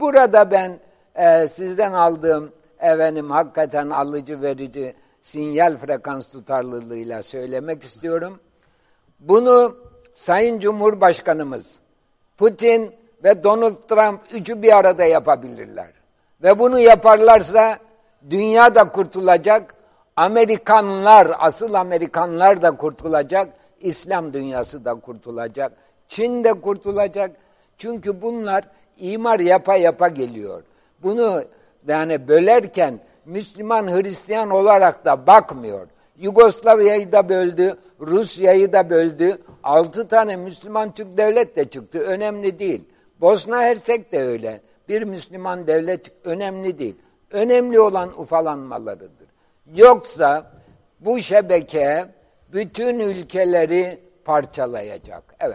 Burada ben e, sizden aldığım efendim hakikaten alıcı verici sinyal frekans tutarlılığıyla söylemek istiyorum. Bunu Sayın Cumhurbaşkanımız Putin ve Donald Trump üçü bir arada yapabilirler. Ve bunu yaparlarsa dünya da kurtulacak, Amerikanlar, asıl Amerikanlar da kurtulacak, İslam dünyası da kurtulacak, Çin de kurtulacak. Çünkü bunlar imar yapa yapa geliyor. Bunu yani bölerken Müslüman Hristiyan olarak da bakmıyor. Yugoslavya'yı da böldü, Rusya'yı da böldü. Altı tane Müslüman Türk devlet de çıktı. Önemli değil. Bosna Hersek de öyle. Bir Müslüman devlet önemli değil. Önemli olan ufalanmalarıdır. Yoksa bu şebeke bütün ülkeleri parçalayacak. Evet.